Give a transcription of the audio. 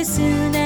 as soon